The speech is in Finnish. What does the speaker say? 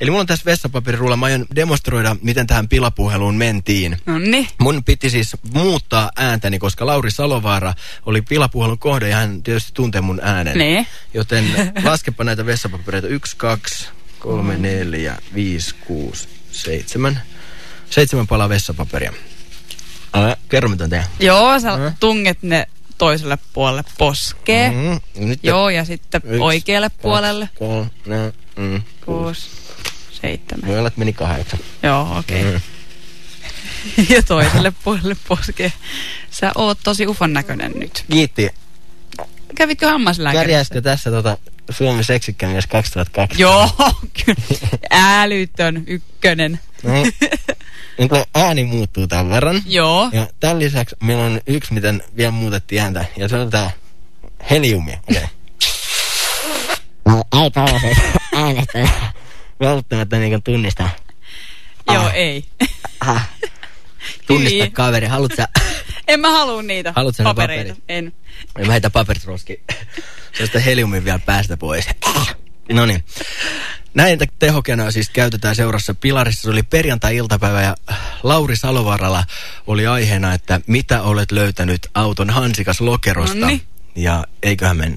Eli mulla on tässä vessapaperirulla, mä aion demonstroida, miten tähän pilapuheluun mentiin. No niin. Mun piti siis muuttaa ääntäni, koska Lauri Salovaara oli pilapuhelun kohde ja hän tietysti tuntee mun äänen. Ne. Joten laskepa näitä vessapapereita. Yksi, kaksi, kolme, neljä, viisi, kuusi, seitsemän. Seitsemän palaa vessapaperia. Älä, kerro mitä tehdään. Joo, sä Mm. tunget ne toiselle puolelle poskee. Mm, nyt Joo, ja sitten Yksi, oikealle puolelle. Kolme, mm, Kuusi, seitsemän. Voi olla, että meni kahdeksan. Joo, okei. Mm. Okay. ja toiselle puolelle poskee. Sä oot tosi ufon näköinen nyt. Kiitti. Kävitkö hammaslääkärissä? Kärjäskö tässä tota Suomen seksikkä mies 2002? Joo, kyllä. Älytön ykkönen. Mm. Nyt kun ääni muuttuu tämän verran. Joo. Ja tämän lisäksi meillä on yksi, miten vielä muutettiin ääntä. Ja se on tää heliumi. Okay. No, ei tällaisesta äänestä välttämättä niinku tunnista. Joo, Ah. ei. Ah. Tunnista Hyvin. kaveri. Haluat sä, En mä halua niitä Haluatko papereita. paperit? En. mä heitän paperit roskiin. Se heliumin vielä päästä pois. No niin. Näitä tehokeinoja siis käytetään seurassa Pilarissa. Se oli perjantai-iltapäivä ja Lauri Salovaaralla oli aiheena, että mitä olet löytänyt auton hansikas lokerosta. Nonni. Ja eiköhän mennä.